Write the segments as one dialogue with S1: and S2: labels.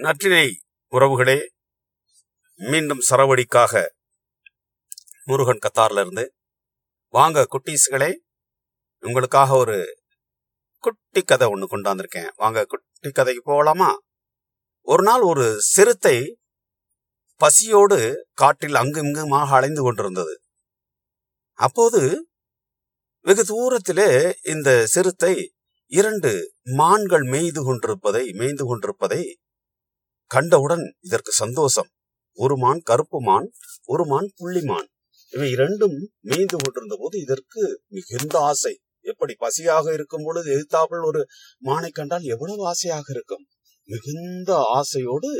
S1: நற்றினை உறவுகளே மீண்டும் சரவடிக்காக முருகன் கத்தார்ல இருந்து வாங்க குட்டீஸ்களே உங்களுக்காக ஒரு குட்டி கதை ஒன்று கொண்டாந்துருக்கேன். வாங்க குட்டி கதைக்கு போகலாமா? ஒரு நாள் ஒரு சிறுத்தை பசியோடு காட்டில் அங்கு இங்குமாக அலைந்து கொண்டிருந்தது. அப்போது வெகு தூரத்திலே இந்த சிறுத்தை இரண்டு மான்கள் மேய்து கொண்டிருப்பதை மேய்ந்து கொண்டிருப்பதை கண்டவுடன் இதற்கு சந்தோஷம். ஒரு மான் கருப்பு மான் ஒரு மான் புள்ளி மான். இவை இரண்டும் மேய்ந்து கொண்டிருந்த போது இதற்கு மிகுந்த ஆசை. எப்படி பசியாக இருக்கும் பொழுது எதிர்த்தாப்பில் ஒரு மானை கண்டால் எவ்வளவு ஆசையாக இருக்கும்? மிகுந்த ஆசையோடு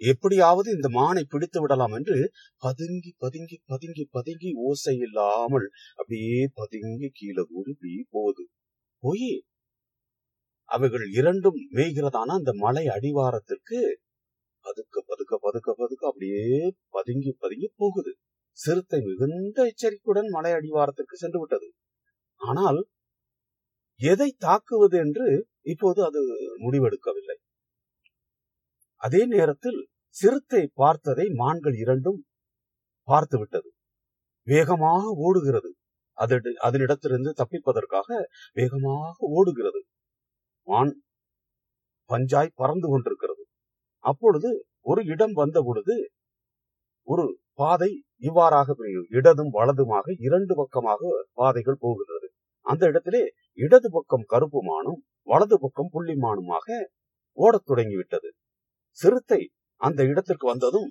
S1: எப்படியாவது இந்த மானை பிடித்து விடலாம் என்று பதுங்கி பதுங்கி பதுங்கி பதுங்கி ஓசை இல்லாமல் அப்படியே பதுங்கி கீழே கூறி போகுது. போய் அவைகள் இரண்டும் மேய்கிறதான அந்த மலை அடிவாரத்திற்கு பதுக்க பதுக்க பதுக்க பதுக்க அப்படியே பதுங்கி பதுங்கி போகுது. சிறுத்தை மிகுந்த எச்சரிக்கையுடன் மலை அடிவாரத்திற்கு சென்று விட்டது. ஆனால் எதை தாக்குவது என்று இப்போது அது முடிவெடுக்கவில்லை. அதே நேரத்தில் சிறுத்தை பார்த்ததை மான்கள் இரண்டும் பார்த்து விட்டது. வேகமாக ஓடுகிறது. அது அதனிடத்திலிருந்து தப்பிப்பதற்காக வேகமாக ஓடுகிறது. மான் பஞ்சாய் பறந்து கொண்டிருக்கிறது. அப்பொழுது ஒரு இடம் வந்த பொழுது ஒரு பாதை இவ்வாறாக பிரியும் இடதும் வலதுமாக இரண்டு பக்கமாக பாதைகள் போகிறது அந்த இடத்திலே இடது பக்கம் கருப்பு மானும் வலது பக்கம் புள்ளிமானுமாக ஓடத் தொடங்கிவிட்டது. சிறுத்தை அந்த இடத்திற்கு வந்ததும்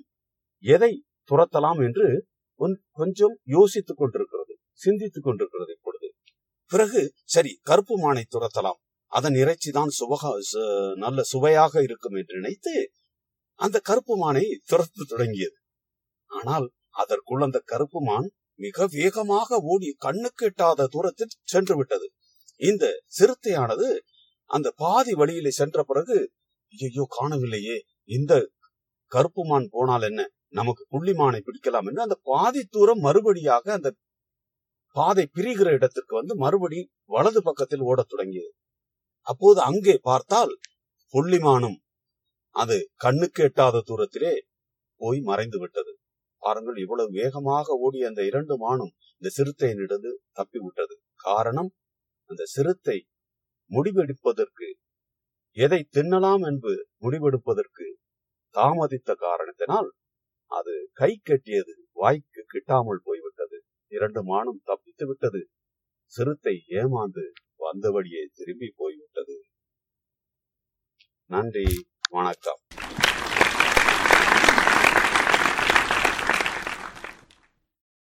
S1: எதை துரத்தலாம் என்று கொஞ்சம் யோசித்துக் கொண்டிருக்கிறது சிந்தித்துக் கொண்டிருக்கிறது இப்பொழுது. பிறகு சரி கருப்பு மானை துரத்தலாம். அதன் இறைச்சி தான் சுபகா நல்ல சுவையாக இருக்கும் என்று நினைத்து அந்த கருப்பு மானை துரத்து தொடங்கியது. ஆனால் அதற்குள் அந்த கருப்பு மான் மிக வேகமாக ஓடி கண்ணுக்கு எட்டாத தூரத்தில் சென்று விட்டது. இந்த சிறுத்தையானது அந்த பாதி வழியிலே சென்ற பிறகு ஐயோ காணவில்லையே இந்த கருப்பு மான் போனால் என்ன? நமக்கு புள்ளிமானை பிடிக்கலாம் என்று அந்த பாதி தூரம் மறுபடியாக அந்த பாதை பிரிகிற இடத்திற்கு வந்து மறுபடி வலது பக்கத்தில் ஓடத் தொடங்கியது. அப்போது அங்கே பார்த்தால் புள்ளிமானும் அது கண்ணுக்கு எட்டாத தூரத்திலே போய் மறைந்து விட்டது. பாருங்கள் இவ்வளவு வேகமாக ஓடிய அந்த இரண்டு மானும் இந்த சிறுத்தையினிடந்து தப்பி விட்டது. காரணம் அந்த சிறுத்தை முடிவெடுப்பதற்கு எதை தின்னலாம் என்று முடிவெடுப்பதற்கு தாமதித்த காரணத்தினால் அது கை கட்டியது வாய்க்கு கிட்டாமல் போய்விட்டது. இரண்டு மானும் தப்பித்து விட்டது. சிறுத்தை ஏமாந்து வந்த வழியே திரும்பி போய்விட்டது. நன்றி. வணக்கம்.